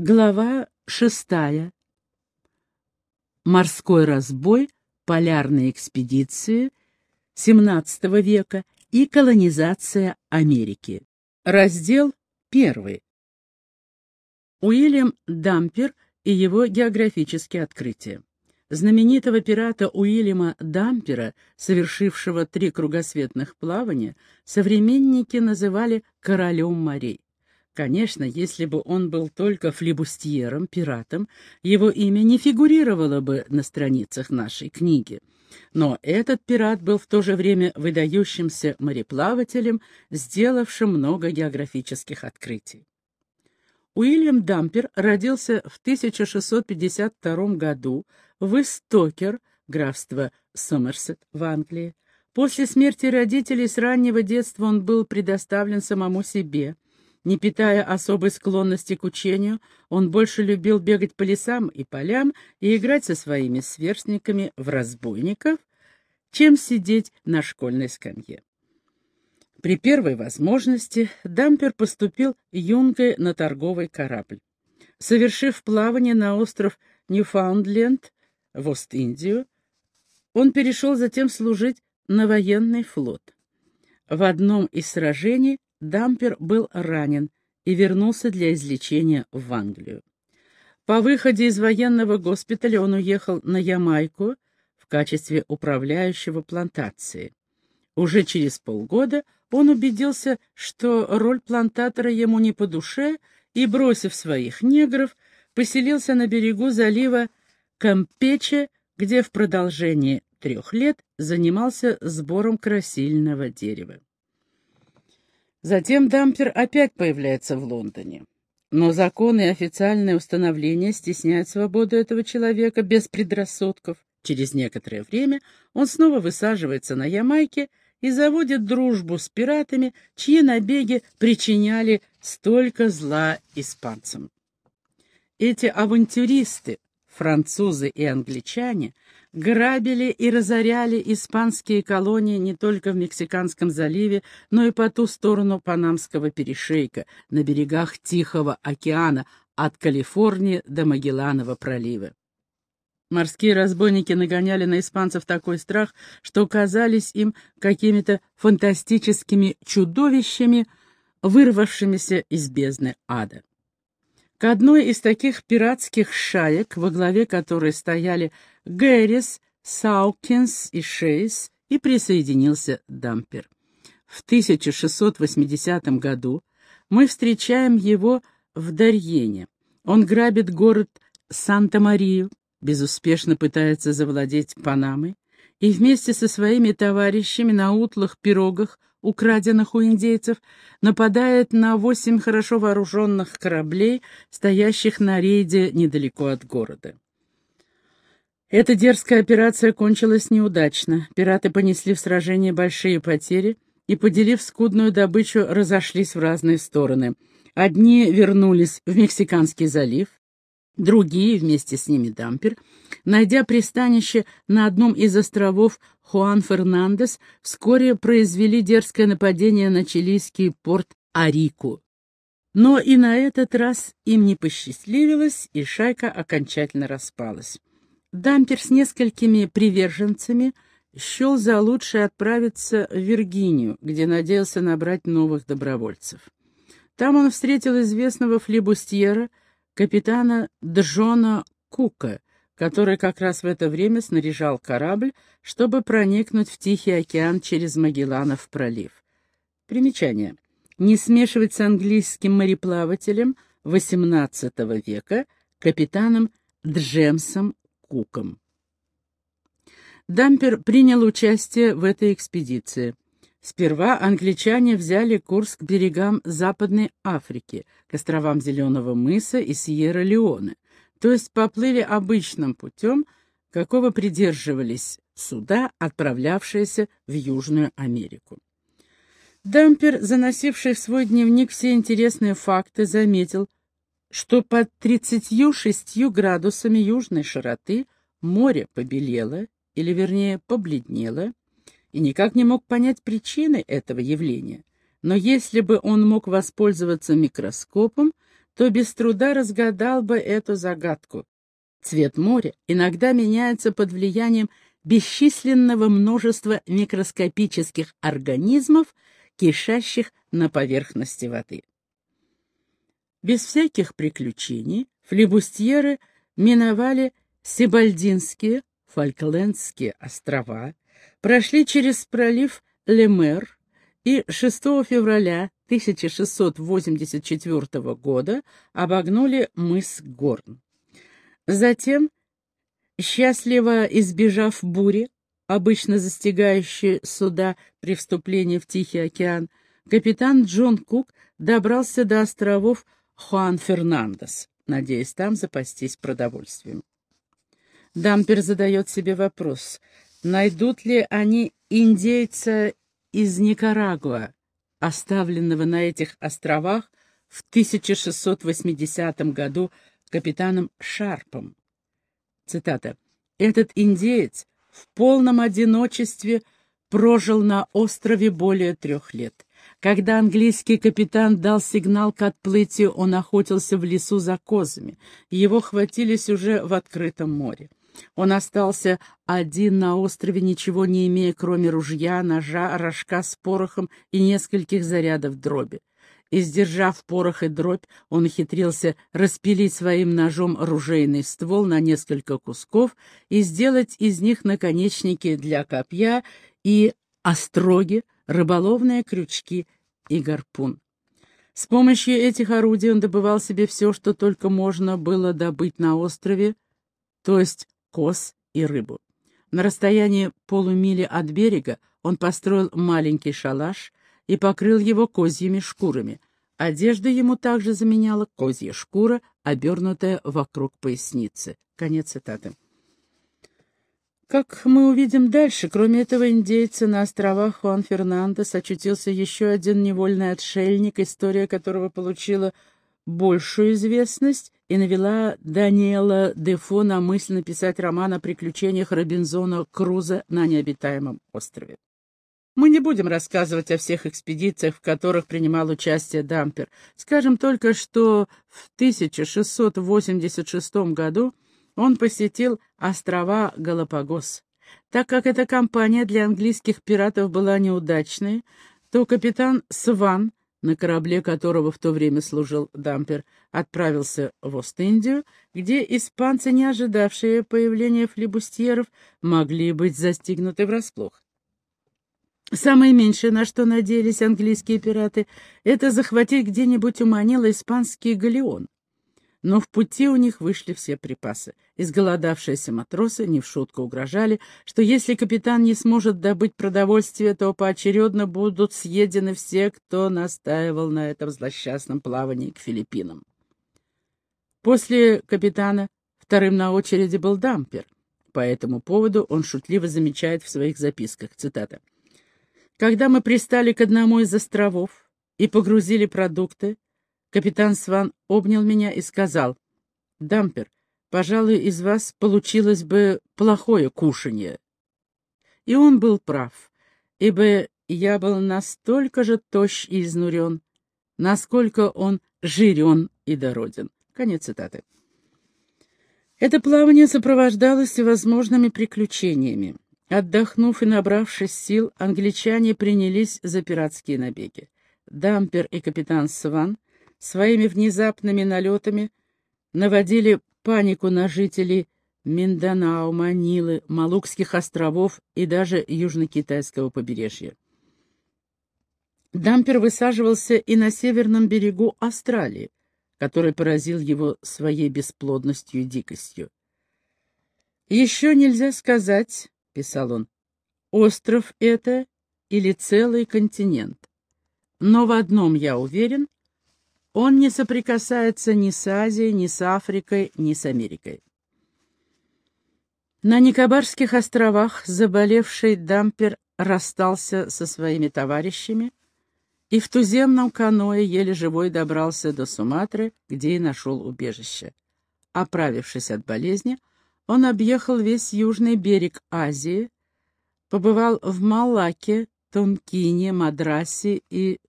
Глава шестая. Морской разбой, полярные экспедиции XVII века и колонизация Америки. Раздел первый. Уильям Дампер и его географические открытия. Знаменитого пирата Уильяма Дампера, совершившего три кругосветных плавания, современники называли «королем морей». Конечно, если бы он был только флибустьером, пиратом, его имя не фигурировало бы на страницах нашей книги. Но этот пират был в то же время выдающимся мореплавателем, сделавшим много географических открытий. Уильям Дампер родился в 1652 году в Истокер, графство Сомерсет в Англии. После смерти родителей с раннего детства он был предоставлен самому себе – не питая особой склонности к учению, он больше любил бегать по лесам и полям и играть со своими сверстниками в разбойников, чем сидеть на школьной скамье. При первой возможности Дампер поступил юнгой на торговый корабль. Совершив плавание на остров Ньюфаундленд в Ост-Индию, он перешел затем служить на военный флот. В одном из сражений Дампер был ранен и вернулся для излечения в Англию. По выходе из военного госпиталя он уехал на Ямайку в качестве управляющего плантации. Уже через полгода он убедился, что роль плантатора ему не по душе, и, бросив своих негров, поселился на берегу залива Кампече, где в продолжении трех лет занимался сбором красильного дерева. Затем Дампер опять появляется в Лондоне. Но законы и официальное установление стесняют свободу этого человека без предрассудков. Через некоторое время он снова высаживается на Ямайке и заводит дружбу с пиратами, чьи набеги причиняли столько зла испанцам. Эти авантюристы, французы и англичане – грабили и разоряли испанские колонии не только в Мексиканском заливе, но и по ту сторону Панамского перешейка, на берегах Тихого океана, от Калифорнии до Магелланова пролива. Морские разбойники нагоняли на испанцев такой страх, что казались им какими-то фантастическими чудовищами, вырвавшимися из бездны ада. К одной из таких пиратских шаек, во главе которой стояли Гэрис, Саукинс и Шейс, и присоединился Дампер. В 1680 году мы встречаем его в Дарьене. Он грабит город Санта-Марию, безуспешно пытается завладеть Панамой, и вместе со своими товарищами на утлых пирогах украденных у индейцев, нападает на восемь хорошо вооруженных кораблей, стоящих на рейде недалеко от города. Эта дерзкая операция кончилась неудачно. Пираты понесли в сражении большие потери и, поделив скудную добычу, разошлись в разные стороны. Одни вернулись в Мексиканский залив, Другие, вместе с ними Дампер, найдя пристанище на одном из островов Хуан Фернандес, вскоре произвели дерзкое нападение на чилийский порт Арику. Но и на этот раз им не посчастливилось, и шайка окончательно распалась. Дампер с несколькими приверженцами счел за лучшее отправиться в Виргинию, где надеялся набрать новых добровольцев. Там он встретил известного флибустьера, капитана Джона Кука, который как раз в это время снаряжал корабль, чтобы проникнуть в Тихий океан через Магелланов пролив. Примечание. Не смешивать с английским мореплавателем XVIII века, капитаном Джемсом Куком. Дампер принял участие в этой экспедиции. Сперва англичане взяли курс к берегам Западной Африки, к островам Зеленого мыса и Сьерра-Леоне, то есть поплыли обычным путем, какого придерживались суда, отправлявшиеся в Южную Америку. Дампер, заносивший в свой дневник все интересные факты, заметил, что под 36 градусами южной широты море побелело, или вернее побледнело, и никак не мог понять причины этого явления. Но если бы он мог воспользоваться микроскопом, то без труда разгадал бы эту загадку. Цвет моря иногда меняется под влиянием бесчисленного множества микроскопических организмов, кишащих на поверхности воды. Без всяких приключений флебустьеры миновали Сибальдинские, Фольклендские острова, прошли через пролив Лемер и 6 февраля 1684 года обогнули мыс Горн. Затем, счастливо избежав бури, обычно застигающей суда при вступлении в Тихий океан, капитан Джон Кук добрался до островов Хуан Фернандес, надеясь там запастись продовольствием. Дампер задает себе вопрос, найдут ли они индейца из Никарагуа, оставленного на этих островах в 1680 году капитаном Шарпом. Цитата. «Этот индеец в полном одиночестве прожил на острове более трех лет. Когда английский капитан дал сигнал к отплытию, он охотился в лесу за козами. Его хватились уже в открытом море. Он остался один на острове, ничего не имея, кроме ружья, ножа, рожка с порохом и нескольких зарядов дроби. И, сдержав порох и дробь, он ухитрился распилить своим ножом ружейный ствол на несколько кусков и сделать из них наконечники для копья и остроги, рыболовные крючки и гарпун. С помощью этих орудий он добывал себе все, что только можно было добыть на острове, то есть коз и рыбу. На расстоянии полумили от берега он построил маленький шалаш и покрыл его козьими шкурами. Одежда ему также заменяла козья шкура, обернутая вокруг поясницы. Конец цитаты. Как мы увидим дальше, кроме этого индейца на островах Хуан Фернандес очутился еще один невольный отшельник, история которого получила большую известность и навела Даниэла Дефо на мысль написать роман о приключениях Робинзона Круза на необитаемом острове. Мы не будем рассказывать о всех экспедициях, в которых принимал участие Дампер. Скажем только, что в 1686 году он посетил острова Галапагос. Так как эта кампания для английских пиратов была неудачной, то капитан Сван на корабле которого в то время служил дампер, отправился в Ост-Индию, где испанцы, не ожидавшие появления флибустьеров, могли быть застигнуты врасплох. Самое меньшее, на что надеялись английские пираты, это захватить где-нибудь у Манила испанский галеон. Но в пути у них вышли все припасы. Изголодавшиеся матросы не в шутку угрожали, что если капитан не сможет добыть продовольствие, то поочередно будут съедены все, кто настаивал на этом злосчастном плавании к Филиппинам. После капитана вторым на очереди был дампер. По этому поводу он шутливо замечает в своих записках, цитата, «Когда мы пристали к одному из островов и погрузили продукты, Капитан Сван обнял меня и сказал, «Дампер, пожалуй, из вас получилось бы плохое кушанье». И он был прав, ибо я был настолько же тощ и изнурен, насколько он жирен и дороден. Конец цитаты. Это плавание сопровождалось всевозможными приключениями. Отдохнув и набравшись сил, англичане принялись за пиратские набеги. Дампер и капитан Сван своими внезапными налетами наводили панику на жителей Минданао, Манилы, Малукских островов и даже Южно-Китайского побережья. Дампер высаживался и на северном берегу Австралии, который поразил его своей бесплодностью и дикостью. «Еще нельзя сказать», — писал он, — «остров это или целый континент. Но в одном я уверен, он не соприкасается ни с Азией, ни с Африкой, ни с Америкой. На Никобарских островах заболевший дампер расстался со своими товарищами и в туземном каное еле живой добрался до Суматры, где и нашел убежище. Оправившись от болезни, он объехал весь южный берег Азии, побывал в Малаке, Тонкине, Мадрасе и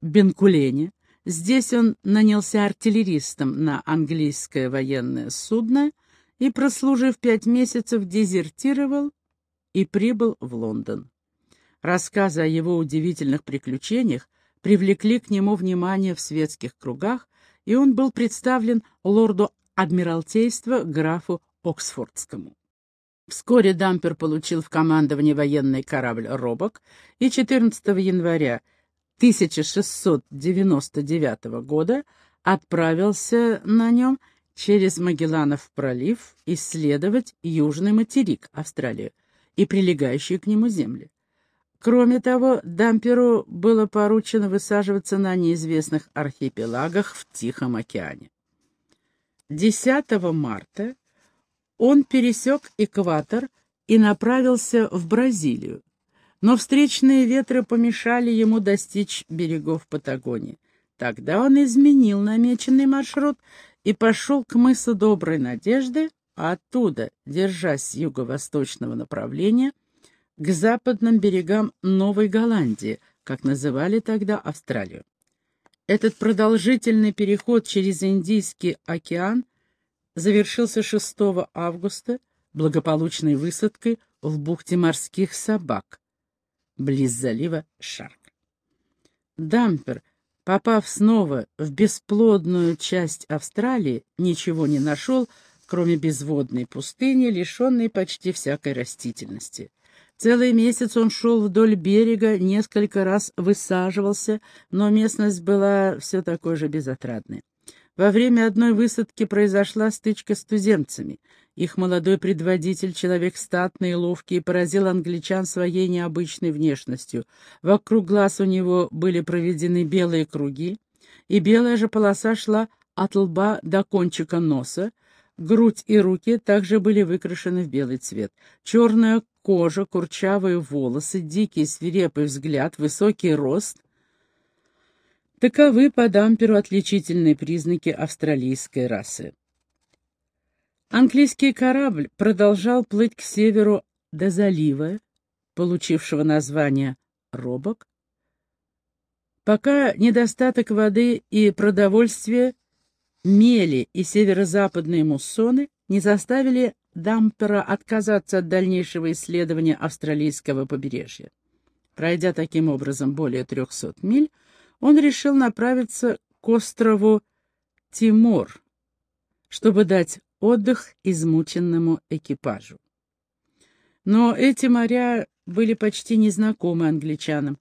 Бенкулене, Здесь он нанялся артиллеристом на английское военное судно и, прослужив пять месяцев, дезертировал и прибыл в Лондон. Рассказы о его удивительных приключениях привлекли к нему внимание в светских кругах, и он был представлен лорду Адмиралтейства графу Оксфордскому. Вскоре Дампер получил в командование военный корабль «Робок» и 14 января 1699 года отправился на нем через Магелланов пролив исследовать южный материк Австралию и прилегающие к нему земли. Кроме того, Дамперу было поручено высаживаться на неизвестных архипелагах в Тихом океане. 10 марта он пересек экватор и направился в Бразилию, но встречные ветры помешали ему достичь берегов Патагонии. Тогда он изменил намеченный маршрут и пошел к мысу Доброй Надежды, а оттуда, держась юго-восточного направления, к западным берегам Новой Голландии, как называли тогда Австралию. Этот продолжительный переход через Индийский океан завершился 6 августа благополучной высадкой в бухте морских собак, близ залива Шарк. Дампер, попав снова в бесплодную часть Австралии, ничего не нашел, кроме безводной пустыни, лишенной почти всякой растительности. Целый месяц он шел вдоль берега, несколько раз высаживался, но местность была все такой же безотрадной. Во время одной высадки произошла стычка с туземцами. Их молодой предводитель, человек статный и ловкий, поразил англичан своей необычной внешностью. Вокруг глаз у него были проведены белые круги, и белая же полоса шла от лба до кончика носа, грудь и руки также были выкрашены в белый цвет. Черная кожа, курчавые волосы, дикий свирепый взгляд, высокий рост Таковы по дамперу отличительные признаки австралийской расы. Английский корабль продолжал плыть к северу до залива, получившего название Робок, пока недостаток воды и продовольствия, мели и северо-западные муссоны не заставили дампера отказаться от дальнейшего исследования австралийского побережья. Пройдя таким образом более 300 миль, он решил направиться к острову Тимор, чтобы дать отдых измученному экипажу. Но эти моря были почти незнакомы англичанам,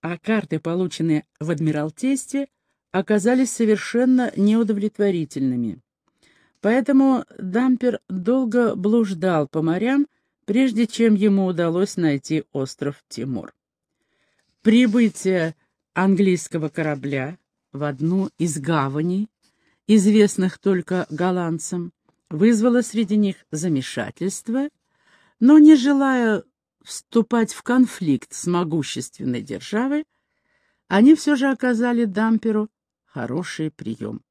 а карты, полученные в Адмиралтействе, оказались совершенно неудовлетворительными. Поэтому Дампер долго блуждал по морям, прежде чем ему удалось найти остров Тимор. Прибытие английского корабля в одну из гаваней, известных только голландцам, вызвало среди них замешательство, но не желая вступать в конфликт с могущественной державой, они все же оказали дамперу хороший прием.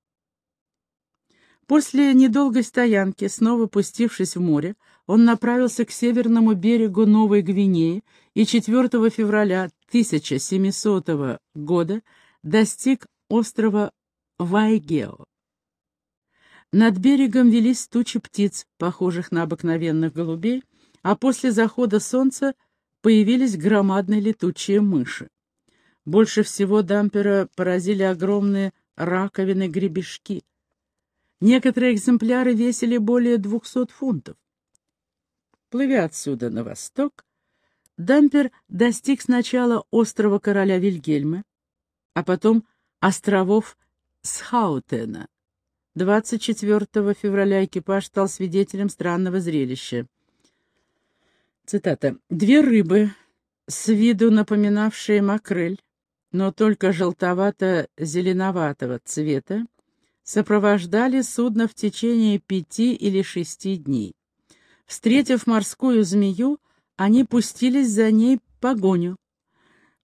После недолгой стоянки, снова пустившись в море, он направился к северному берегу Новой Гвинеи и 4 февраля 1700 года достиг острова Вайгео. Над берегом велись тучи птиц, похожих на обыкновенных голубей, а после захода солнца появились громадные летучие мыши. Больше всего дампера поразили огромные раковины-гребешки. Некоторые экземпляры весили более двухсот фунтов. Плывя отсюда на восток, Дампер достиг сначала острова короля Вильгельма, а потом островов Схаутена. 24 февраля экипаж стал свидетелем странного зрелища. Цитата. «Две рыбы, с виду напоминавшие макрель, но только желтовато-зеленоватого цвета, сопровождали судно в течение пяти или шести дней. Встретив морскую змею, они пустились за ней погоню.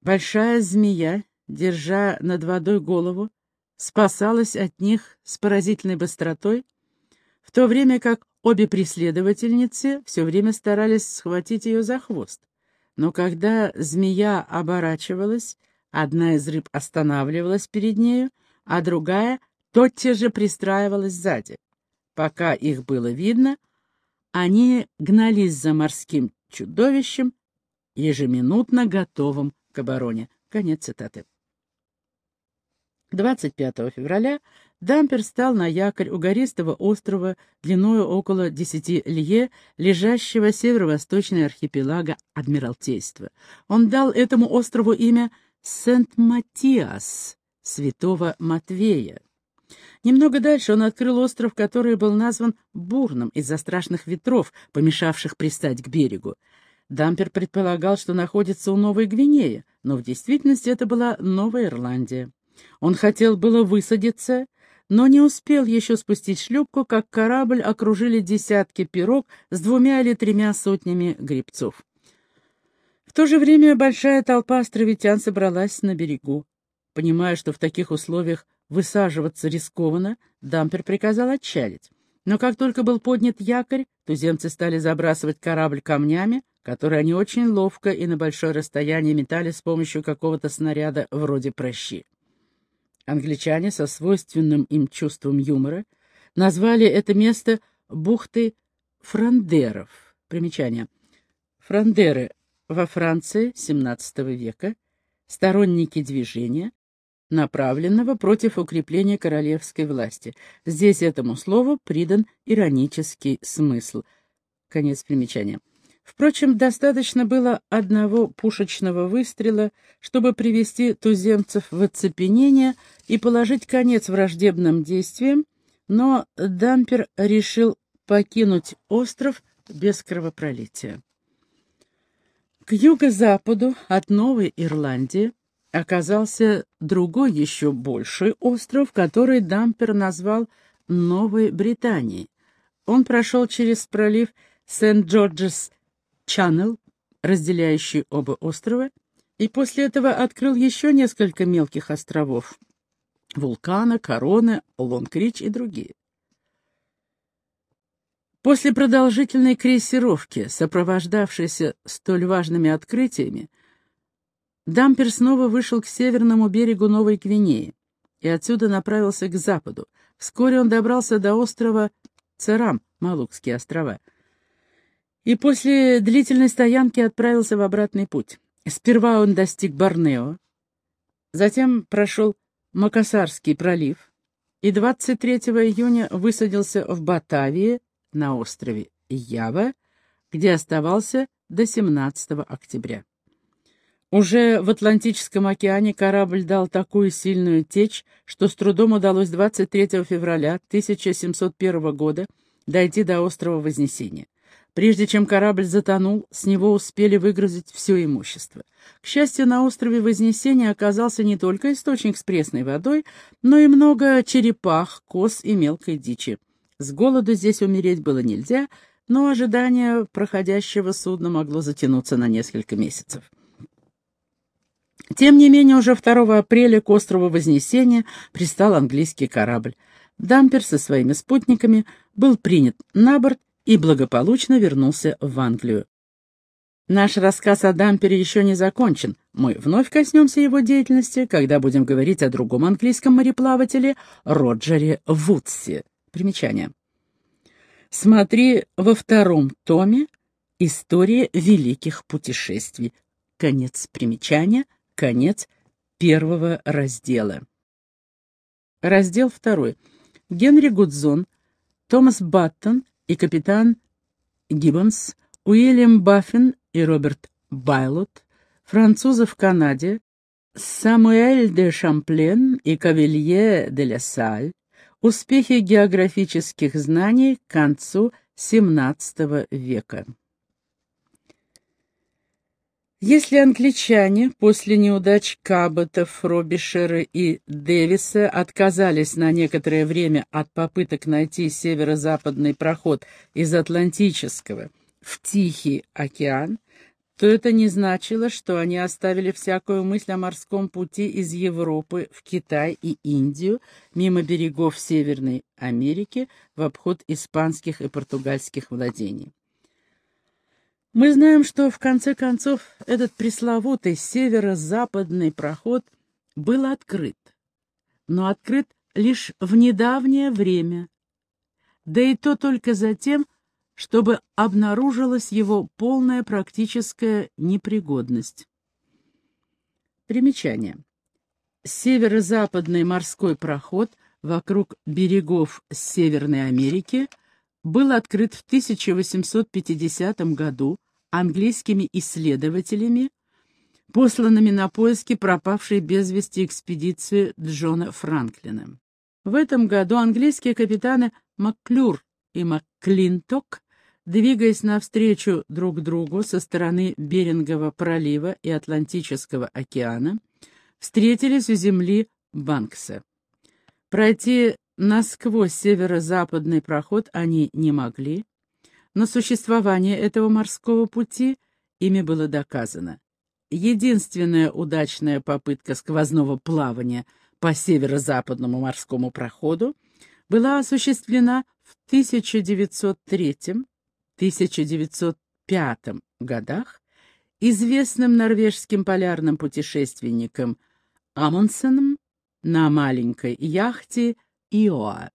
Большая змея, держа над водой голову, спасалась от них с поразительной быстротой, в то время как обе преследовательницы все время старались схватить ее за хвост. Но когда змея оборачивалась, одна из рыб останавливалась перед нею, а другая тотчас же пристраивалась сзади. Пока их было видно, они гнались за морским чудовищем, ежеминутно готовым к обороне. Конец цитаты. 25 февраля дампер стал на якорь у гористого острова длиною около 10 лье, лежащего северо-восточной архипелага Адмиралтейства. Он дал этому острову имя Сент-Матиас, святого Матвея. Немного дальше он открыл остров, который был назван Бурным из-за страшных ветров, помешавших пристать к берегу. Дампер предполагал, что находится у Новой Гвинеи, но в действительности это была Новая Ирландия. Он хотел было высадиться, но не успел еще спустить шлюпку, как корабль окружили десятки пирог с двумя или тремя сотнями грибцов. В то же время большая толпа островитян собралась на берегу. Понимая, что в таких условиях высаживаться рискованно, дампер приказал отчалить. Но как только был поднят якорь, туземцы стали забрасывать корабль камнями, которые они очень ловко и на большое расстояние метали с помощью какого-то снаряда вроде прощи. Англичане со свойственным им чувством юмора назвали это место бухтой Франдеров. Примечание. Франдеры во Франции XVII века, сторонники движения, направленного против укрепления королевской власти. Здесь этому слову придан иронический смысл. Конец примечания. Впрочем, достаточно было одного пушечного выстрела, чтобы привести туземцев в оцепенение и положить конец враждебным действиям, но Дампер решил покинуть остров без кровопролития. К юго-западу от Новой Ирландии оказался другой еще больший остров, который Дампер назвал Новой Британией. Он прошел через пролив Сент-Джорджес Чаннел, разделяющий оба острова, и после этого открыл еще несколько мелких островов — Вулкана, Корона, Лонгрич и другие. После продолжительной крейсировки, сопровождавшейся столь важными открытиями, Дампер снова вышел к северному берегу Новой Гвинеи и отсюда направился к западу. Вскоре он добрался до острова Церам, Малукские острова — и после длительной стоянки отправился в обратный путь. Сперва он достиг Борнео, затем прошел Макасарский пролив и 23 июня высадился в Батавии на острове Ява, где оставался до 17 октября. Уже в Атлантическом океане корабль дал такую сильную течь, что с трудом удалось 23 февраля 1701 года дойти до острова Вознесения. Прежде чем корабль затонул, с него успели выгрузить все имущество. К счастью, на острове Вознесения оказался не только источник с пресной водой, но и много черепах, коз и мелкой дичи. С голоду здесь умереть было нельзя, но ожидание проходящего судна могло затянуться на несколько месяцев. Тем не менее, уже 2 апреля к острову Вознесения пристал английский корабль. Дампер со своими спутниками был принят на борт и благополучно вернулся в Англию. Наш рассказ о Дампере еще не закончен. Мы вновь коснемся его деятельности, когда будем говорить о другом английском мореплавателе Роджере Вудсе. Примечание. Смотри во втором томе «История великих путешествий». Конец примечания, конец первого раздела. Раздел второй. Генри Гудзон, Томас Баттон и капитан Гиббонс, Уильям Баффин и Роберт Байлот, французы в Канаде, Самуэль де Шамплен и Кавелье де ля Саль, успехи географических знаний к концу XVII века. Если англичане после неудач Кабота, Фробишера и Дэвиса отказались на некоторое время от попыток найти северо-западный проход из Атлантического в Тихий океан, то это не значило, что они оставили всякую мысль о морском пути из Европы в Китай и Индию, мимо берегов Северной Америки, в обход испанских и португальских владений. Мы знаем, что в конце концов этот пресловутый северо-западный проход был открыт. но открыт лишь в недавнее время, да и то только за тем, чтобы обнаружилась его полная практическая непригодность. Примечание. Северо-западный морской проход вокруг берегов Северной Америки был открыт в 1850 году английскими исследователями, посланными на поиски пропавшей без вести экспедиции Джона Франклина. В этом году английские капитаны Макклюр и Макклинток, двигаясь навстречу друг другу со стороны Берингового пролива и Атлантического океана, встретились у земли Банкса. Пройти насквозь северо-западный проход они не могли, но существование этого морского пути ими было доказано. Единственная удачная попытка сквозного плавания по северо-западному морскому проходу была осуществлена в 1903-1905 годах известным норвежским полярным путешественником Амундсеном на маленькой яхте Иоа.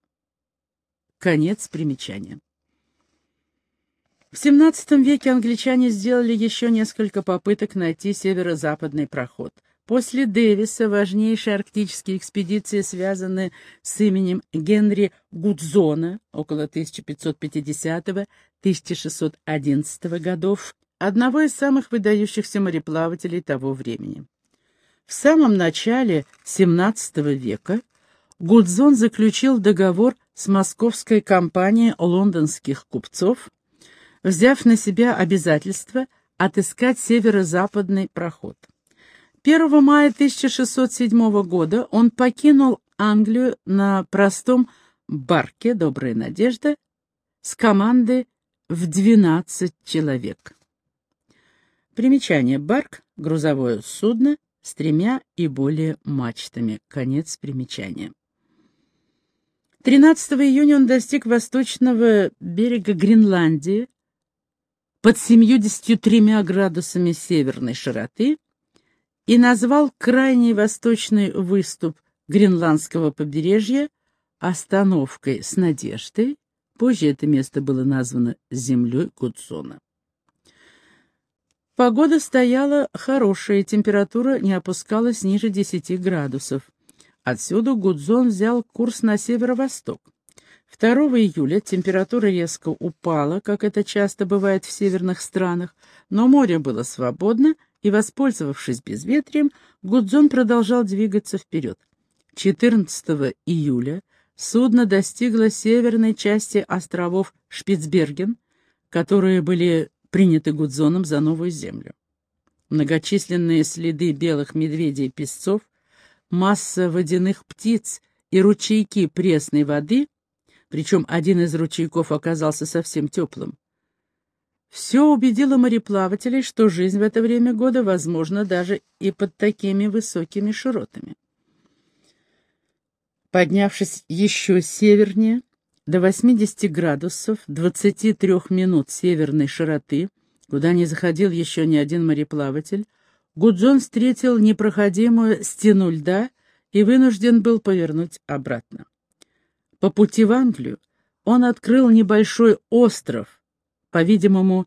Конец примечания. В XVII веке англичане сделали еще несколько попыток найти северо-западный проход. После Дэвиса важнейшие арктические экспедиции связаны с именем Генри Гудзона около 1550-1611 годов, одного из самых выдающихся мореплавателей того времени. В самом начале XVII века Гудзон заключил договор с московской компанией лондонских купцов, взяв на себя обязательство отыскать северо-западный проход. 1 мая 1607 года он покинул Англию на простом барке «Добрая надежда» с командой в 12 человек. Примечание. Барк — грузовое судно с тремя и более мачтами. Конец примечания. 13 июня он достиг восточного берега Гренландии, под 73 градусами северной широты и назвал крайний восточный выступ гренландского побережья остановкой с надеждой, позже это место было названо землей Гудзона. Погода стояла хорошая, температура не опускалась ниже 10 градусов. Отсюда Гудзон взял курс на северо-восток. 2 июля температура резко упала, как это часто бывает в северных странах, но море было свободно, и, воспользовавшись безветрием, Гудзон продолжал двигаться вперед. 14 июля судно достигло северной части островов Шпицберген, которые были приняты Гудзоном за новую землю. Многочисленные следы белых медведей-песцов, масса водяных птиц и ручейки пресной воды причем один из ручейков оказался совсем теплым. Все убедило мореплавателей, что жизнь в это время года возможна даже и под такими высокими широтами. Поднявшись еще севернее, до 80 градусов 23 минут северной широты, куда не заходил еще ни один мореплаватель, Гудзон встретил непроходимую стену льда и вынужден был повернуть обратно. По пути в Англию он открыл небольшой остров, по-видимому,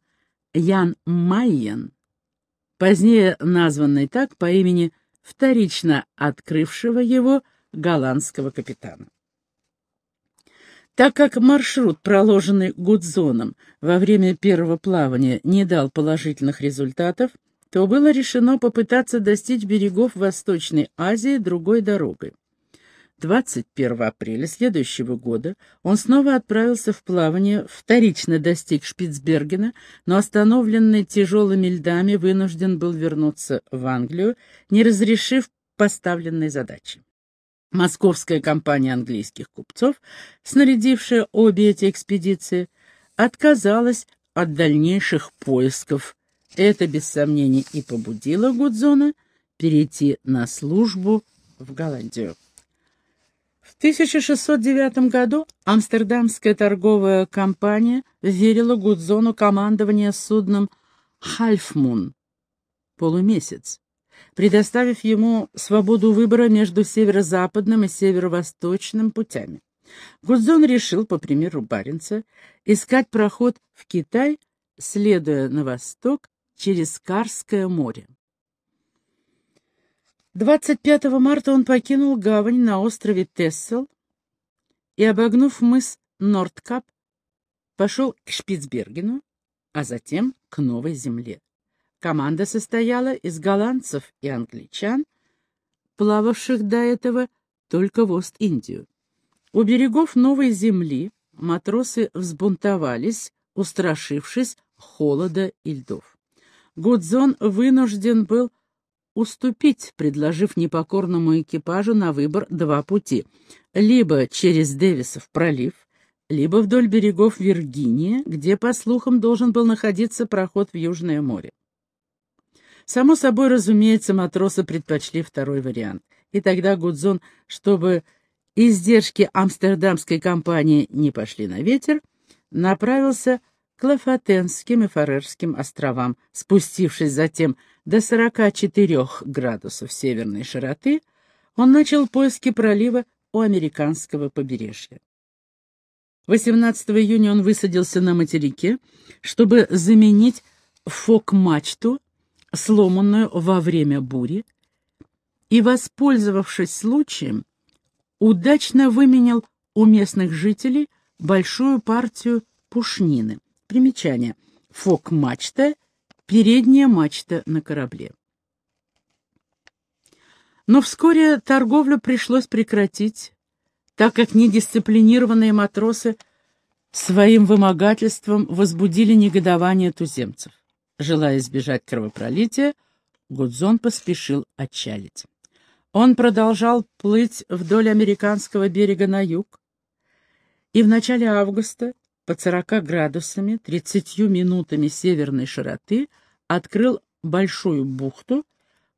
Ян Майен, позднее названный так по имени вторично открывшего его голландского капитана. Так как маршрут, проложенный Гудзоном во время первого плавания, не дал положительных результатов, то было решено попытаться достичь берегов Восточной Азии другой дорогой. 21 апреля следующего года он снова отправился в плавание, вторично достиг Шпицбергена, но остановленный тяжелыми льдами вынужден был вернуться в Англию, не разрешив поставленной задачи. Московская компания английских купцов, снарядившая обе эти экспедиции, отказалась от дальнейших поисков. Это, без сомнений, и побудило Гудзона перейти на службу в Голландию. В 1609 году Амстердамская торговая компания верила Гудзону командование судном «Хальфмун» — полумесяц. предоставив ему свободу выбора между северо-западным и северо-восточным путями. Гудзон решил, по примеру Баренца, искать проход в Китай, следуя на восток через Карское море. 25 марта он покинул гавань на острове Тессел и, обогнув мыс Нордкап, пошел к Шпицбергену, а затем к Новой Земле. Команда состояла из голландцев и англичан, плававших до этого только в Ост-Индию. У берегов Новой Земли матросы взбунтовались, устрашившись холода и льдов. Гудзон вынужден был уступить, предложив непокорному экипажу на выбор два пути — либо через Дэвисов пролив, либо вдоль берегов Виргинии, где, по слухам, должен был находиться проход в Южное море. Само собой, разумеется, матросы предпочли второй вариант. И тогда Гудзон, чтобы издержки амстердамской компании не пошли на ветер, направился к и Фарерским островам, спустившись затем до 44 градусов северной широты, он начал поиски пролива у американского побережья. 18 июня он высадился на материке, чтобы заменить фок-мачту, сломанную во время бури, и, воспользовавшись случаем, удачно выменял у местных жителей большую партию пушнины. Примечание. Фок-мачта — передняя мачта на корабле. Но вскоре торговлю пришлось прекратить, так как недисциплинированные матросы своим вымогательством возбудили негодование туземцев. Желая избежать кровопролития, Гудзон поспешил отчалить. Он продолжал плыть вдоль американского берега на юг, и в начале августа под 40 градусами 30 минутами северной широты открыл большую бухту,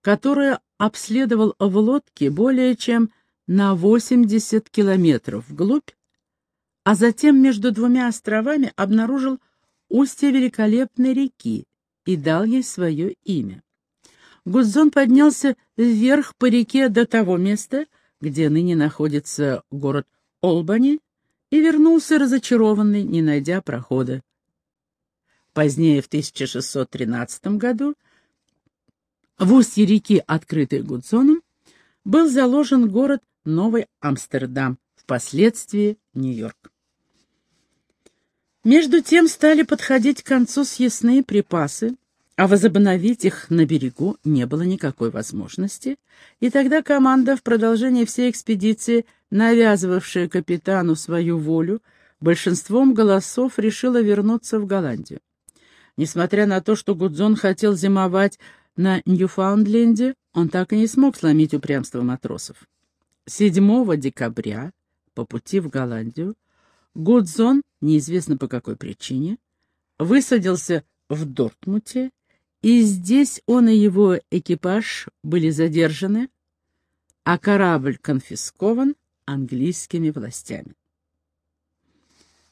которая обследовал в лодке более чем на 80 километров вглубь, а затем между двумя островами обнаружил устье великолепной реки и дал ей свое имя. Гудзон поднялся вверх по реке до того места, где ныне находится город Олбани, и вернулся разочарованный, не найдя прохода. Позднее, в 1613 году, в устье реки, открытой Гудзоном, был заложен город Новый Амстердам, впоследствии Нью-Йорк. Между тем стали подходить к концу съестные припасы, а возобновить их на берегу не было никакой возможности, и тогда команда в продолжении всей экспедиции, навязывавшая капитану свою волю, большинством голосов решила вернуться в Голландию. Несмотря на то, что Гудзон хотел зимовать на Ньюфаундленде, он так и не смог сломить упрямство матросов. 7 декабря, по пути в Голландию, Гудзон, неизвестно по какой причине, высадился в Дортмуте и здесь он и его экипаж были задержаны, а корабль конфискован английскими властями.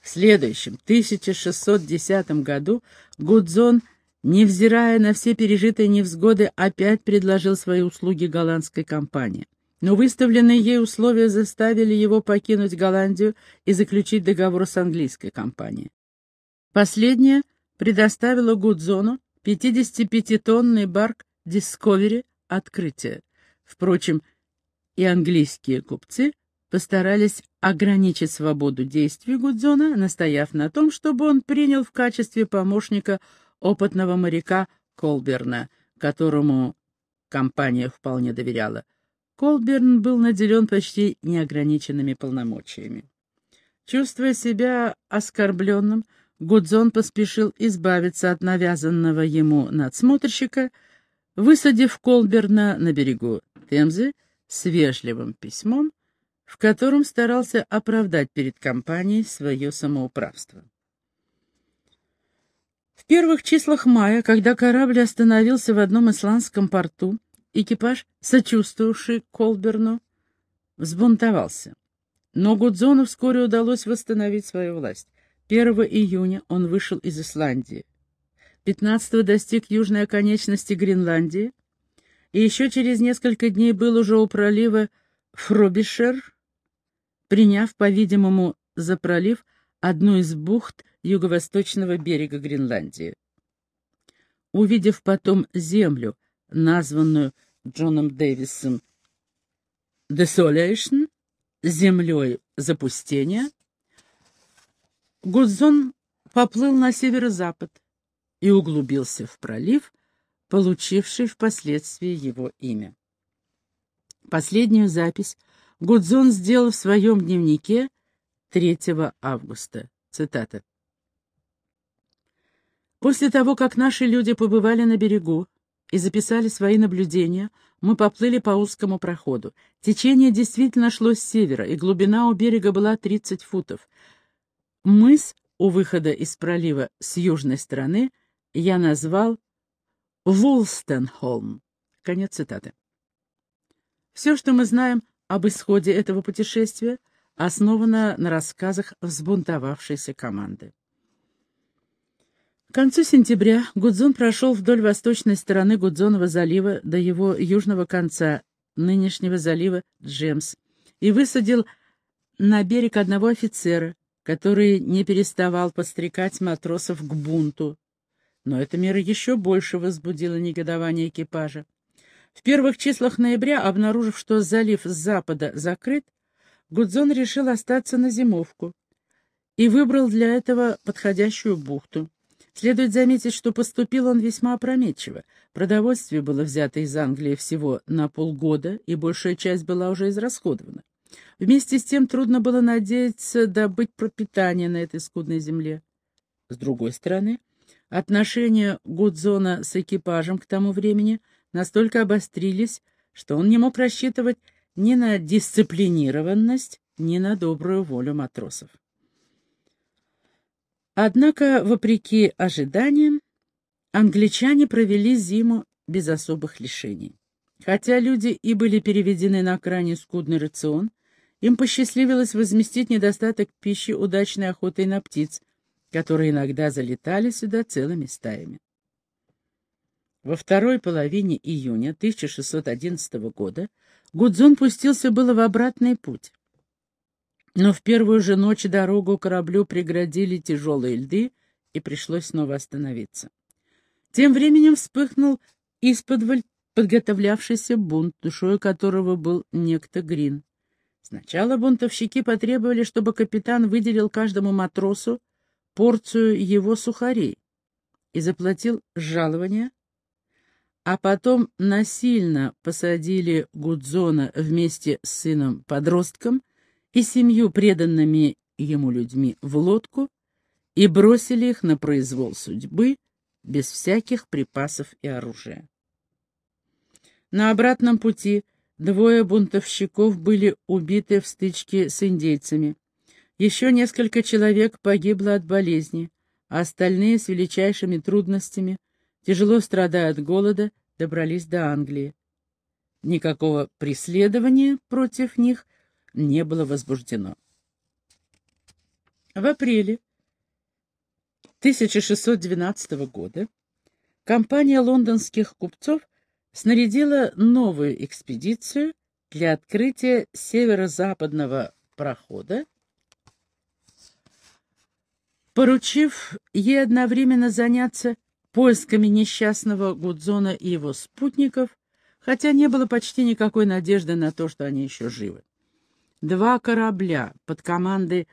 В следующем, 1610 году, Гудзон, невзирая на все пережитые невзгоды, опять предложил свои услуги голландской компании. Но выставленные ей условия заставили его покинуть Голландию и заключить договор с английской компанией. Последняя предоставила Гудзону 55-тонный барк Discovery «Открытие». Впрочем, и английские купцы постарались ограничить свободу действий Гудзона, настояв на том, чтобы он принял в качестве помощника опытного моряка Колберна, которому компания вполне доверяла. Колберн был наделен почти неограниченными полномочиями. Чувствуя себя оскорбленным, Гудзон поспешил избавиться от навязанного ему надсмотрщика, высадив Колберна на берегу Темзы с вежливым письмом, в котором старался оправдать перед компанией свое самоуправство. В первых числах мая, когда корабль остановился в одном исландском порту, экипаж, сочувствовавший Колберну, взбунтовался. Но Гудзону вскоре удалось восстановить свою власть. 1 июня он вышел из Исландии. 15 достиг южной оконечности Гренландии и еще через несколько дней был уже у пролива Фробишер, приняв, по-видимому, за пролив одну из бухт юго-восточного берега Гренландии. Увидев потом землю, названную Джоном Дэвисом «Desolation», землей запустения, Гудзон поплыл на северо-запад и углубился в пролив, получивший впоследствии его имя. Последнюю запись Гудзон сделал в своем дневнике 3 августа. Цитата. «После того, как наши люди побывали на берегу и записали свои наблюдения, мы поплыли по узкому проходу. Течение действительно шло с севера, и глубина у берега была 30 футов. Мыс у выхода из пролива с южной стороны я назвал Вулстенхолм. Конец цитаты. Все, что мы знаем об исходе этого путешествия, основано на рассказах взбунтовавшейся команды. К концу сентября Гудзон прошел вдоль восточной стороны Гудзонова залива до его южного конца, нынешнего залива Джемс, и высадил на берег одного офицера, который не переставал подстрекать матросов к бунту. Но эта мера еще больше возбудила негодование экипажа. В первых числах ноября, обнаружив, что залив с запада закрыт, Гудзон решил остаться на зимовку и выбрал для этого подходящую бухту. Следует заметить, что поступил он весьма опрометчиво. Продовольствие было взято из Англии всего на полгода, и большая часть была уже израсходована. Вместе с тем трудно было надеяться добыть пропитание на этой скудной земле. С другой стороны, отношения Гудзона с экипажем к тому времени настолько обострились, что он не мог рассчитывать ни на дисциплинированность, ни на добрую волю матросов. Однако, вопреки ожиданиям, англичане провели зиму без особых лишений. Хотя люди и были переведены на крайне скудный рацион, им посчастливилось возместить недостаток пищи удачной охотой на птиц, которые иногда залетали сюда целыми стаями. Во второй половине июня 1611 года Гудзон пустился было в обратный путь. Но в первую же ночь дорогу кораблю преградили тяжелые льды, и пришлось снова остановиться. Тем временем вспыхнул исподволь подготовлявшийся бунт, душой которого был некто Грин. Сначала бунтовщики потребовали, чтобы капитан выделил каждому матросу порцию его сухарей и заплатил жалование, а потом насильно посадили Гудзона вместе с сыном-подростком и семью преданными ему людьми в лодку и бросили их на произвол судьбы без всяких припасов и оружия. На обратном пути двое бунтовщиков были убиты в стычке с индейцами. Еще несколько человек погибло от болезни, а остальные с величайшими трудностями тяжело страдая от голода, добрались до Англии. Никакого преследования против них не было возбуждено. В апреле 1612 года компания лондонских купцов снарядила новую экспедицию для открытия северо-западного прохода, поручив ей одновременно заняться поисками несчастного Гудзона и его спутников, хотя не было почти никакой надежды на то, что они еще живы. Два корабля под командой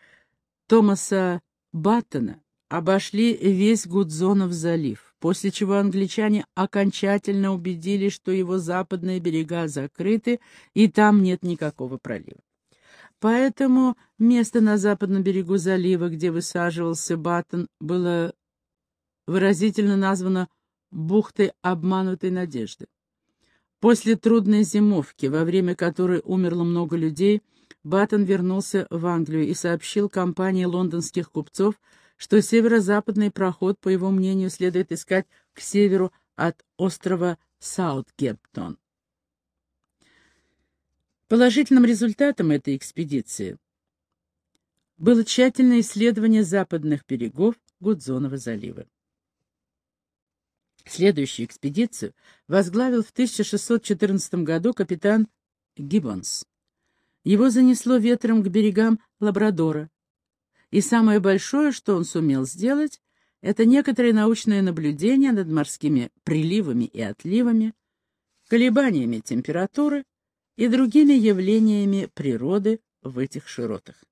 Томаса Баттона обошли весь Гудзонов залив, после чего англичане окончательно убедились, что его западные берега закрыты и там нет никакого пролива. Поэтому место на западном берегу залива, где высаживался Баттон, было выразительно названа бухтой обманутой надежды. После трудной зимовки, во время которой умерло много людей, Баттон вернулся в Англию и сообщил компании лондонских купцов, что северо-западный проход, по его мнению, следует искать к северу от острова Саутгемптон. Положительным результатом этой экспедиции было тщательное исследование западных берегов Гудзонова залива. Следующую экспедицию возглавил в 1614 году капитан Гиббонс. Его занесло ветром к берегам Лабрадора. И самое большое, что он сумел сделать, это некоторые научные наблюдения над морскими приливами и отливами, колебаниями температуры и другими явлениями природы в этих широтах.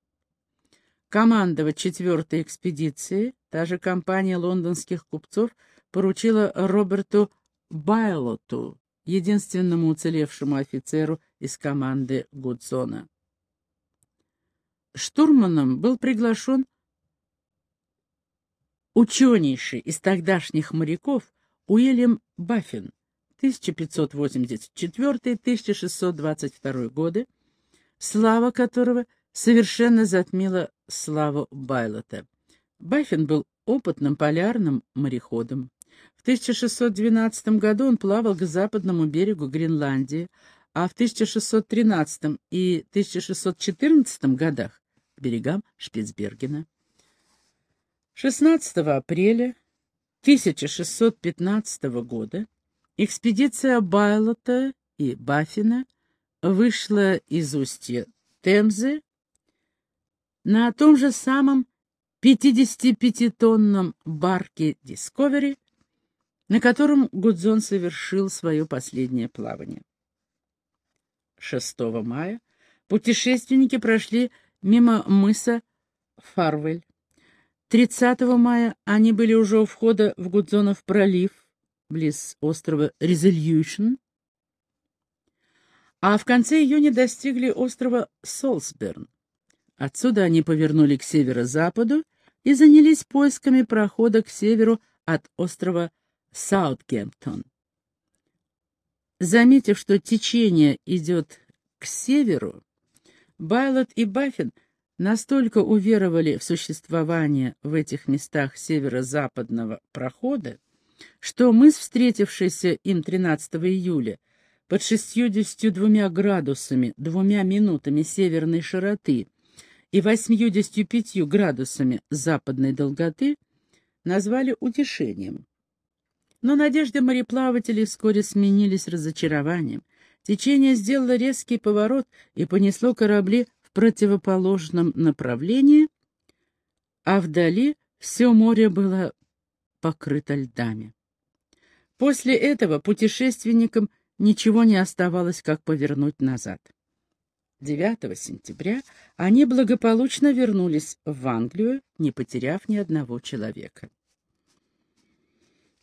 Командовать четвертой экспедицией та же компания лондонских купцов поручила Роберту Байлоту, единственному уцелевшему офицеру из команды Гудзона. Штурманом был приглашен ученейший из тогдашних моряков Уильям Баффин, 1584-1622 годы, слава которого совершенно затмила славу Байлота. Баффин был опытным полярным мореходом. В 1612 году он плавал к западному берегу Гренландии, а в 1613 и 1614 годах берегам Шпицбергена. 16 апреля 1615 года экспедиция Байлота и Баффина вышла из устья Темзы на том же самом 55-тонном барке «Дисковери», на котором Гудзон совершил свое последнее плавание. 6 мая путешественники прошли мимо мыса Фарвель. 30 мая они были уже у входа в Гудзонов пролив, близ острова Резольюшн, а в конце июня достигли острова Солсберн. Отсюда они повернули к северо-западу и занялись поисками прохода к северу от острова Саутгемптон. Заметив, что течение идет к северу, Байлот и Баффин настолько уверовали в существование в этих местах северо-западного прохода, что мыс, встретившийся им 13 июля, под 62 градусами, двумя минутами северной широты и 85 градусами западной долготы, назвали утешением. Но надежды мореплавателей вскоре сменились разочарованием. Течение сделало резкий поворот и понесло корабли в противоположном направлении, а вдали все море было покрыто льдами. После этого путешественникам ничего не оставалось, как повернуть назад. 9 сентября они благополучно вернулись в Англию, не потеряв ни одного человека.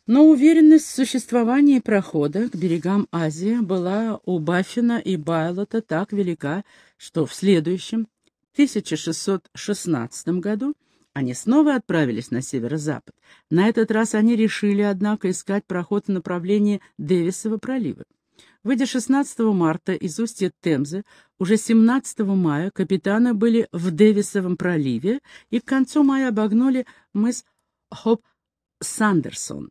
Но уверенность в существовании прохода к берегам Азии была у Баффина и Байлота так велика, что в следующем, 1616 году, они снова отправились на северо-запад. На этот раз они решили, однако, искать проход в направлении Дэвисова пролива. Выйдя 16 марта из устья Темзы, уже 17 мая капитаны были в Дэвисовом проливе и к концу мая обогнули мыс Хоп-Сандерсон.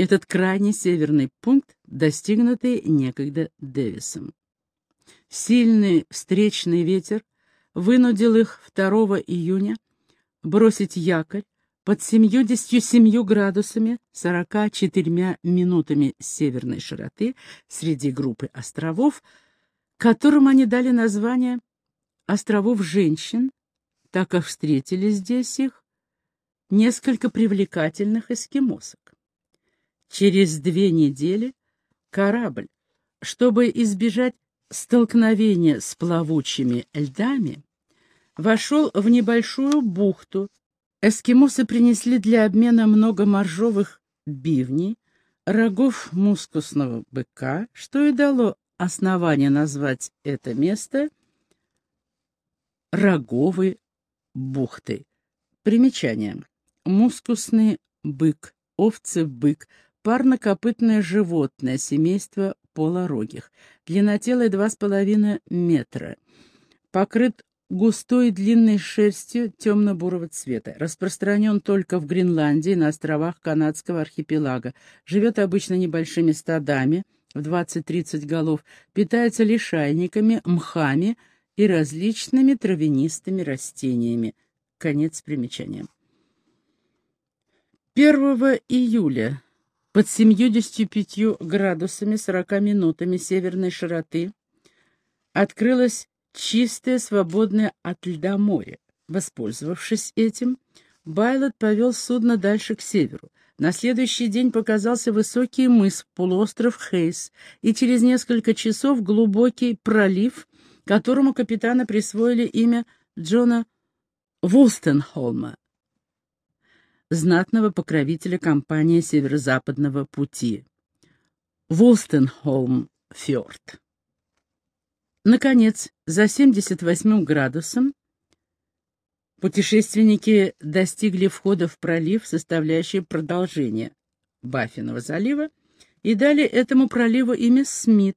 Этот крайне северный пункт, достигнутый некогда Дэвисом. Сильный встречный ветер вынудил их 2 июня бросить якорь под 77 градусами 44 минутами северной широты среди группы островов, которым они дали название «Островов женщин», так как встретили здесь их несколько привлекательных эскимосок. Через две недели корабль, чтобы избежать столкновения с плавучими льдами, вошел в небольшую бухту. Эскимосы принесли для обмена много моржовых бивней, рогов мускусного быка, что и дало основание назвать это место роговой бухтой. Примечание. Мускусный бык, овцы-бык, парнокопытное животное семейства полорогих, длиннотелое 2,5 метра, покрыт густой длинной шерстью темно-бурого цвета, распространен только в Гренландии на островах канадского архипелага, живет обычно небольшими стадами, в 20-30 голов, питается лишайниками, мхами и различными травянистыми растениями. Конец примечания. 1 июля под 75 градусами 40 минутами северной широты открылось чистое, свободное от льда море. Воспользовавшись этим, Байлот повел судно дальше к северу. На следующий день показался высокий мыс, полуостров Хейс, и через несколько часов глубокий пролив, которому капитана присвоили имя Джона Вулстенхолма, знатного покровителя компании Северо-Западного пути. Вулстенхолм-фьорд. Наконец, за 78 градусом путешественники достигли входа в пролив, составляющий продолжение Баффинова залива, и дали этому проливу имя Смит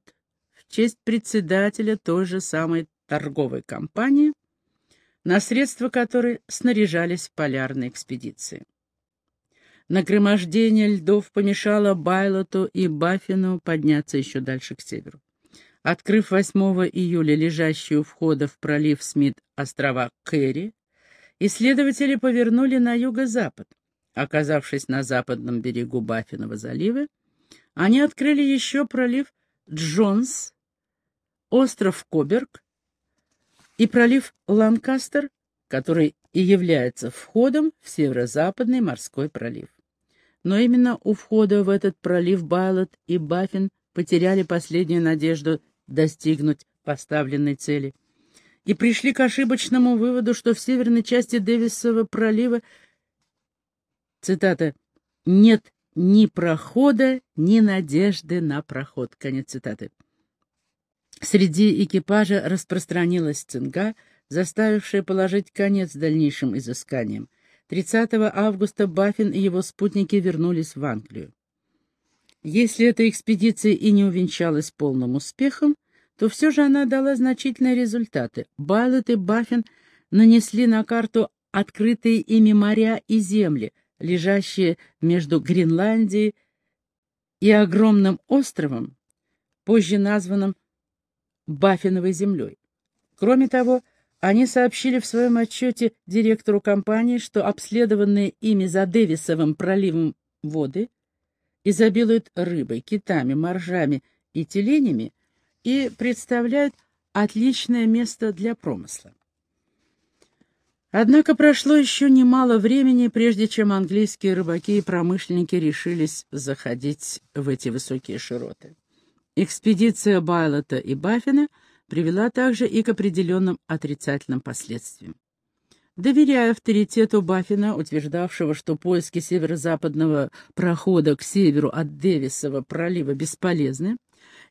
в честь председателя той же самой торговой компании, на средства которой снаряжались полярные экспедиции. Нагромождение льдов помешало Байлоту и Баффину подняться еще дальше к северу. Открыв 8 июля лежащую у входа в пролив Смит острова Кэрри, исследователи повернули на юго-запад. Оказавшись на западном берегу Баффинова залива, они открыли еще пролив Джонс, остров Коберг и пролив Ланкастер, который и является входом в северо-западный морской пролив. Но именно у входа в этот пролив Байлот и Баффин потеряли последнюю надежду достигнуть поставленной цели и пришли к ошибочному выводу, что в северной части Дэвисова пролива, цитата, «нет ни прохода, ни надежды на проход». Конец цитаты. Среди экипажа распространилась цинга, заставившая положить конец дальнейшим изысканиям. 30 августа Баффин и его спутники вернулись в Англию. Если эта экспедиция и не увенчалась полным успехом, то все же она дала значительные результаты. Байлот и Баффин нанесли на карту открытые ими моря и земли, лежащие между Гренландией и огромным островом, позже названным Баффиновой землей. Кроме того, они сообщили в своем отчете директору компании, что обследованные ими за Дэвисовым проливом воды изобилуют рыбой, китами, моржами и теленями и представляют отличное место для промысла. Однако прошло еще немало времени, прежде чем английские рыбаки и промышленники решились заходить в эти высокие широты. Экспедиция Байлота и Баффина привела также и к определенным отрицательным последствиям. Доверяя авторитету Баффина, утверждавшего, что поиски северо-западного прохода к северу от Дэвисова пролива бесполезны,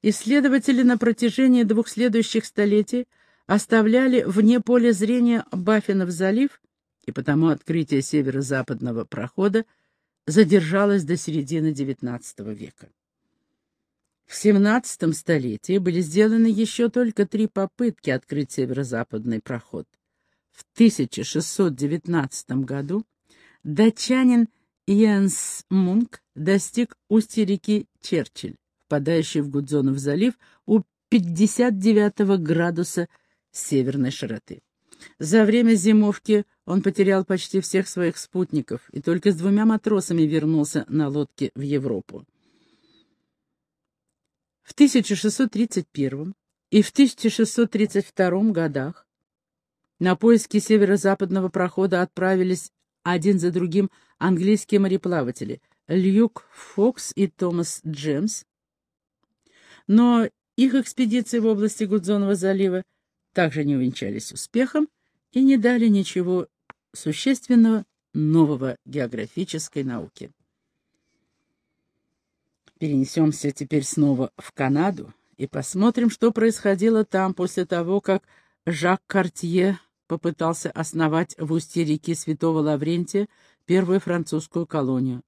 исследователи на протяжении двух следующих столетий оставляли вне поля зрения Баффинов залив, и потому открытие северо-западного прохода задержалось до середины XIX века. В XVII столетии были сделаны еще только три попытки открыть северо-западный проход. В 1619 году датчанин Йенс Мунк достиг устья реки Черчилль, впадающей в Гудзонов залив у 59 градуса северной широты. За время зимовки он потерял почти всех своих спутников и только с двумя матросами вернулся на лодке в Европу. В 1631 и в 1632 годах на поиски северо-западного прохода отправились один за другим английские мореплаватели Льюк Фокс и Томас Джемс, но их экспедиции в области Гудзонова залива также не увенчались успехом и не дали ничего существенного нового географической науке. Перенесемся теперь снова в Канаду и посмотрим, что происходило там после того, как Жак Картье попытался основать в устье реки Святого Лаврентия первую французскую колонию.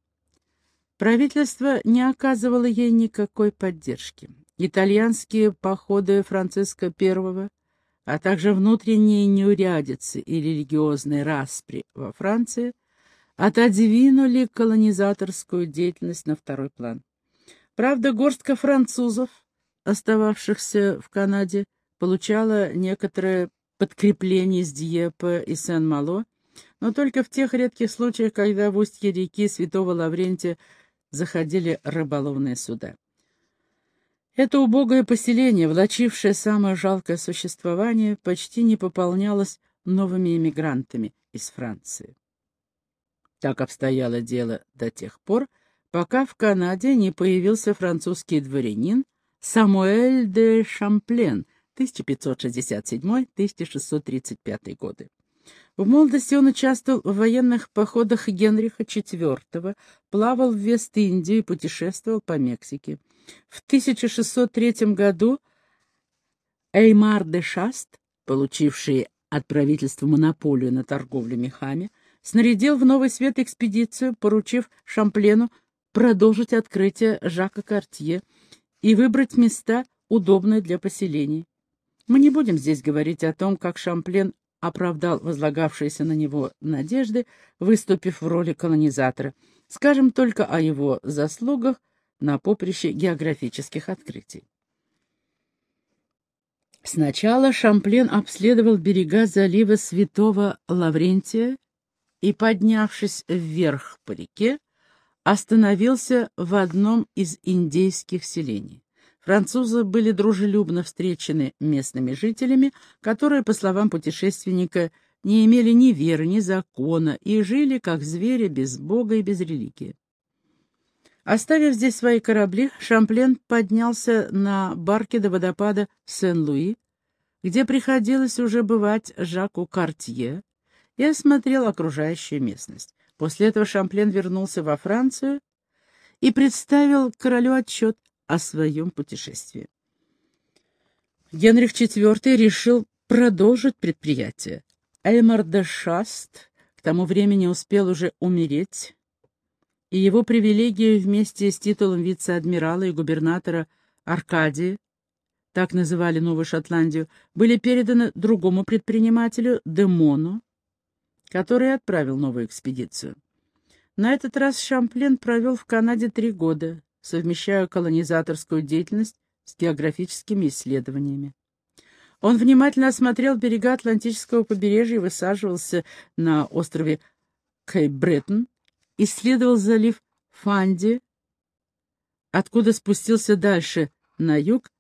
Правительство не оказывало ей никакой поддержки. Итальянские походы Франциска I, а также внутренние неурядицы и религиозные распри во Франции отодвинули колонизаторскую деятельность на второй план. Правда, горстка французов, остававшихся в Канаде, получала некоторое подкрепление из Диепа и Сен-Мало, но только в тех редких случаях, когда в устье реки Святого Лаврентия заходили рыболовные суда. Это убогое поселение, влачившее самое жалкое существование, почти не пополнялось новыми эмигрантами из Франции. Так обстояло дело до тех пор, пока в Канаде не появился французский дворянин Самуэль де Шамплен 1567-1635 годы. В молодости он участвовал в военных походах Генриха IV, плавал в Вест-Индию и путешествовал по Мексике. В 1603 году Эймар де Шаст, получивший от правительства монополию на торговлю мехами, снарядил в Новый Свет экспедицию, поручив Шамплену продолжить открытие Жака Картье и выбрать места, удобные для поселений. Мы не будем здесь говорить о том, как Шамплен оправдал возлагавшиеся на него надежды, выступив в роли колонизатора. Скажем только о его заслугах на поприще географических открытий. Сначала Шамплен обследовал берега залива Святого Лаврентия и, поднявшись вверх по реке, остановился в одном из индейских селений. Французы были дружелюбно встречены местными жителями, которые, по словам путешественника, не имели ни веры, ни закона и жили, как звери, без Бога и без религии. Оставив здесь свои корабли, Шамплен поднялся на барке до водопада Сен-Луи, где приходилось уже бывать Жаку Картье, и осмотрел окружающую местность. После этого Шамплен вернулся во Францию и представил королю отчет о своем путешествии. Генрих IV решил продолжить предприятие. Эльмар де Шаст к тому времени успел уже умереть, и его привилегии вместе с титулом вице-адмирала и губернатора Аркадии, так называли Новую Шотландию, были переданы другому предпринимателю Демону, который отправил новую экспедицию. На этот раз Шамплен провел в Канаде три года, совмещая колонизаторскую деятельность с географическими исследованиями. Он внимательно осмотрел берега Атлантического побережья и высаживался на острове Кейп-Бреттон, исследовал залив Фанди, откуда спустился дальше на юг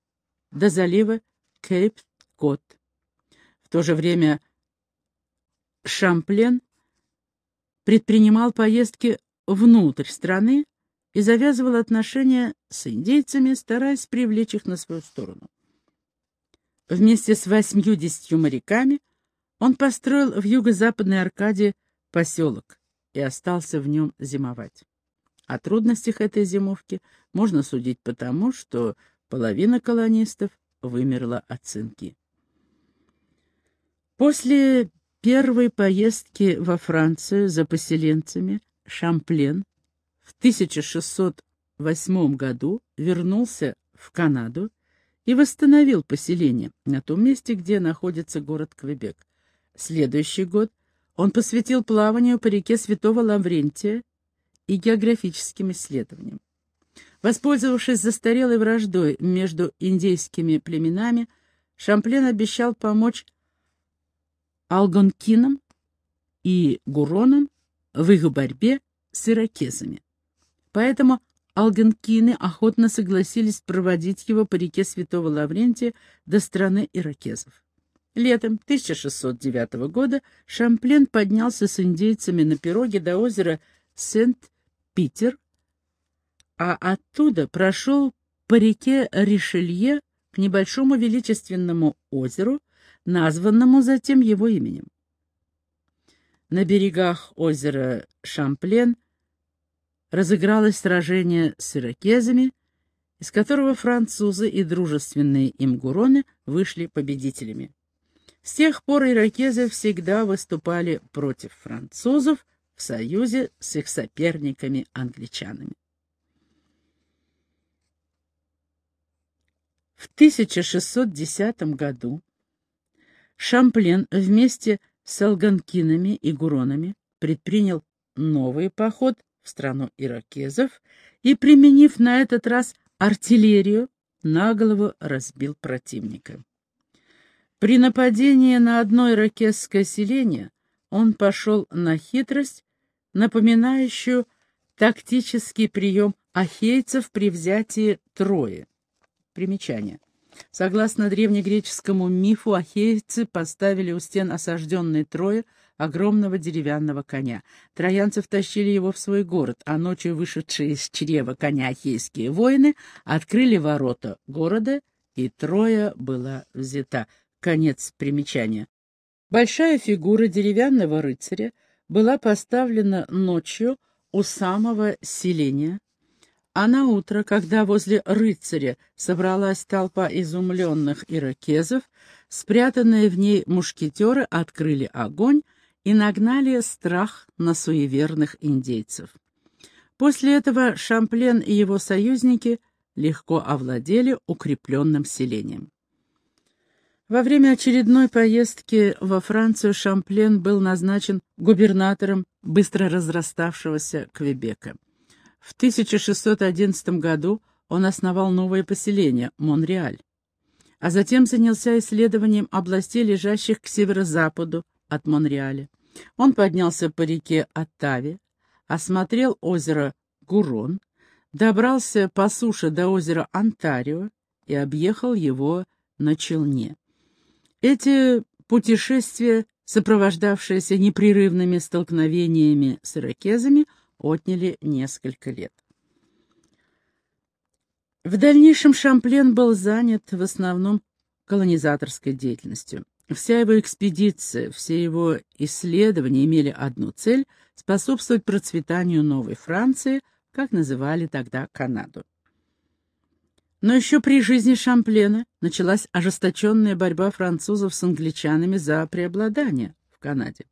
до залива Кейп-Кот. В то же время Шамплен предпринимал поездки внутрь страны и завязывал отношения с индейцами, стараясь привлечь их на свою сторону. Вместе с восьмью-десятью моряками он построил в юго-западной Аркадии поселок и остался в нем зимовать. О трудностях этой зимовки можно судить потому, что половина колонистов вымерла от цинки. После первой поездки во Францию за поселенцами Шамплен в 1608 году вернулся в Канаду и восстановил поселение на том месте, где находится город Квебек. Следующий год он посвятил плаванию по реке Святого Лаврентия и географическим исследованиям. Воспользовавшись застарелой враждой между индейскими племенами, Шамплен обещал помочь алгонкинам и гуронам в их борьбе с иракезами. Поэтому алгонкины охотно согласились проводить его по реке Святого Лаврентия до страны иракезов. Летом 1609 года Шамплен поднялся с индейцами на пироге до озера Сент-Питер, а оттуда прошел по реке Ришелье к небольшому величественному озеру, названному затем его именем. На берегах озера Шамплен разыгралось сражение с иракезами, из которого французы и дружественные им гуроны вышли победителями. С тех пор иракезы всегда выступали против французов в союзе с их соперниками-англичанами. В 1610 году Шамплен вместе с алганкинами и гуронами предпринял новый поход в страну иракезов и, применив на этот раз артиллерию, на голову разбил противника. При нападении на одно иракезское селение он пошел на хитрость, напоминающую тактический прием ахейцев при взятии Трои. Примечание. Согласно древнегреческому мифу, ахейцы поставили у стен осажденной Трои огромного деревянного коня. Троянцы втащили его в свой город, а ночью вышедшие из чрева коня ахейские воины открыли ворота города, и Троя была взята. Конец примечания. Большая фигура деревянного рыцаря была поставлена ночью у самого селения, а на утро, когда возле рыцаря собралась толпа изумленных иракезов, спрятанные в ней мушкетеры открыли огонь и нагнали страх на суеверных индейцев. После этого Шамплен и его союзники легко овладели укрепленным селением. Во время очередной поездки во Францию Шамплен был назначен губернатором быстро разраставшегося Квебека. В 1611 году он основал новое поселение – Монреаль, а затем занялся исследованием областей, лежащих к северо-западу от Монреаля. Он поднялся по реке Оттаве, осмотрел озеро Гурон, добрался по суше до озера Онтарио и объехал его на челне. Эти путешествия, сопровождавшиеся непрерывными столкновениями с иракезами, отняли несколько лет. В дальнейшем Шамплен был занят в основном колонизаторской деятельностью. Вся его экспедиция, все его исследования имели одну цель — способствовать процветанию Новой Франции, как называли тогда Канаду. Но еще при жизни Шамплена началась ожесточенная борьба французов с англичанами за преобладание в Канаде.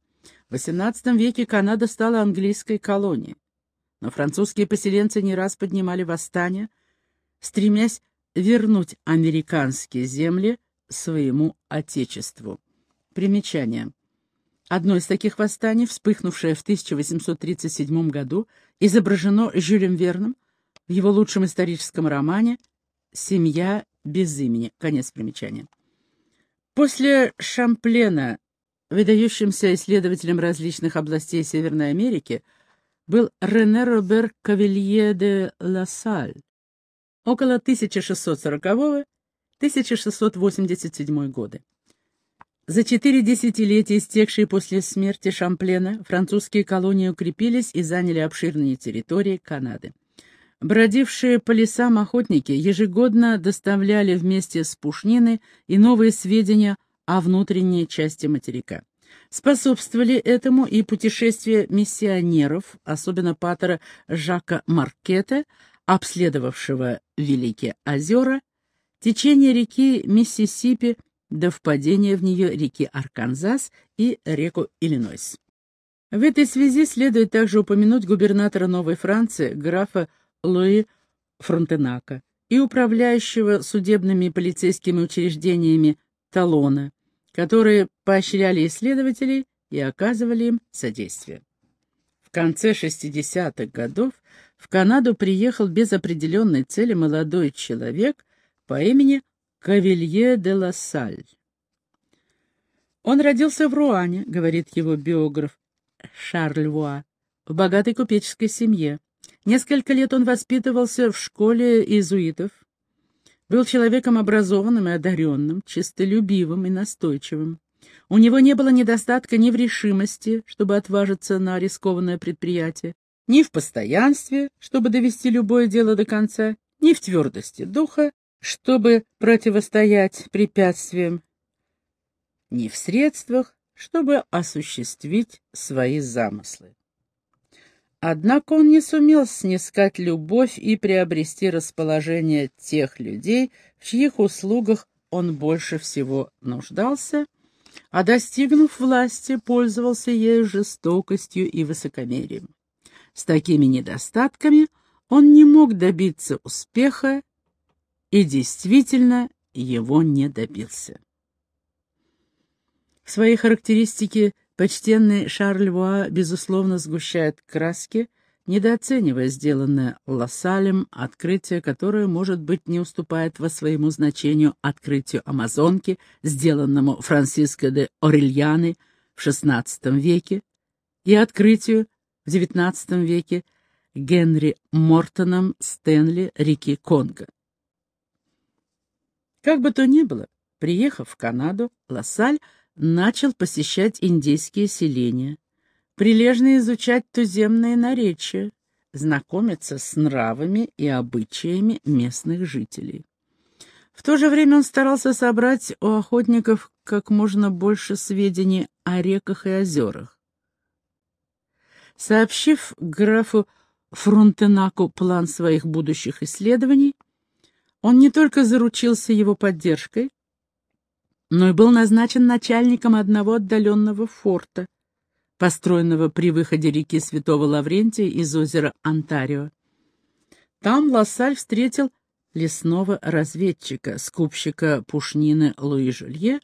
В XVIII веке Канада стала английской колонией, но французские поселенцы не раз поднимали восстания, стремясь вернуть американские земли своему отечеству. Примечание. Одно из таких восстаний, вспыхнувшее в 1837 году, изображено Жюлем Верном в его лучшем историческом романе «Семья без имени». Конец примечания. После Шамплена выдающимся исследователем различных областей Северной Америки, был Рене Робер Кавилье де Лассаль. Около 1640-1687 годы. За четыре десятилетия, истекшие после смерти Шамплена, французские колонии укрепились и заняли обширные территории Канады. Бродившие по лесам охотники ежегодно доставляли вместе с пушниной и новые сведения о внутренней части материка. Способствовали этому и путешествия миссионеров, особенно патера Жака Маркета, обследовавшего Великие озера, течение реки Миссисипи до впадения в нее реки Арканзас и реку Иллинойс. В этой связи следует также упомянуть губернатора Новой Франции, графа Луи Фронтенака, и управляющего судебными и полицейскими учреждениями Талона, которые поощряли исследователей и оказывали им содействие. В конце 60-х годов в Канаду приехал без определенной цели молодой человек по имени Кавилье де ла Саль. Он родился в Руане, говорит его биограф Шарль Вуа, в богатой купеческой семье. Несколько лет он воспитывался в школе иезуитов, был человеком образованным и одаренным, честолюбивым и настойчивым. У него не было недостатка ни в решимости, чтобы отважиться на рискованное предприятие, ни в постоянстве, чтобы довести любое дело до конца, ни в твердости духа, чтобы противостоять препятствиям, ни в средствах, чтобы осуществить свои замыслы. Однако он не сумел снискать любовь и приобрести расположение тех людей, в чьих услугах он больше всего нуждался, а достигнув власти, пользовался ею жестокостью и высокомерием. С такими недостатками он не мог добиться успеха и действительно его не добился. В своей характеристике Почтенный Шарль Вуа, безусловно, сгущает краски, недооценивая сделанное Лассалем открытие, которое, может быть, не уступает во своему значению открытию Амазонки, сделанному Франциско де Орельяны в XVI веке, и открытию в XIX веке Генри Мортоном Стэнли реки Конго. Как бы то ни было, приехав в Канаду, Лассаль начал посещать индейские селения, прилежно изучать туземные наречия, знакомиться с нравами и обычаями местных жителей. В то же время он старался собрать у охотников как можно больше сведений о реках и озерах. Сообщив графу Фронтенаку план своих будущих исследований, он не только заручился его поддержкой, но и был назначен начальником одного отдаленного форта, построенного при выходе реки Святого Лаврентия из озера Онтарио. Там Лассаль встретил лесного разведчика, скупщика пушнины Луи Жулье,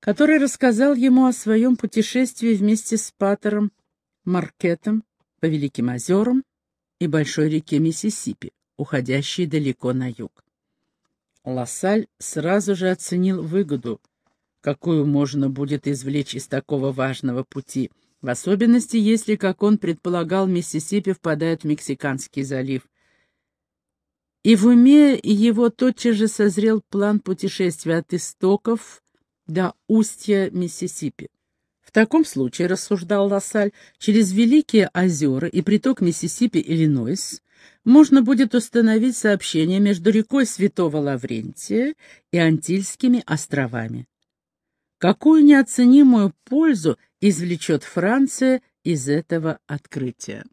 который рассказал ему о своем путешествии вместе с Патером Маркетом по Великим озерам и большой реке Миссисипи, уходящей далеко на юг. Лассаль сразу же оценил выгоду, какую можно будет извлечь из такого важного пути, в особенности, если, как он предполагал, Миссисипи впадает в Мексиканский залив. И в уме его тотчас же созрел план путешествия от истоков до устья Миссисипи. В таком случае, рассуждал Лассаль, через Великие озера и приток Миссисипи-Иллинойс можно будет установить сообщение между рекой Святого Лаврентия и Антильскими островами. Какую неоценимую пользу извлечет Франция из этого открытия?